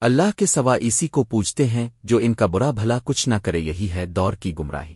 اللہ کے سوا اسی کو پوچھتے ہیں جو ان کا برا بھلا کچھ نہ کرے، یہی ہے دور کی گمراہی۔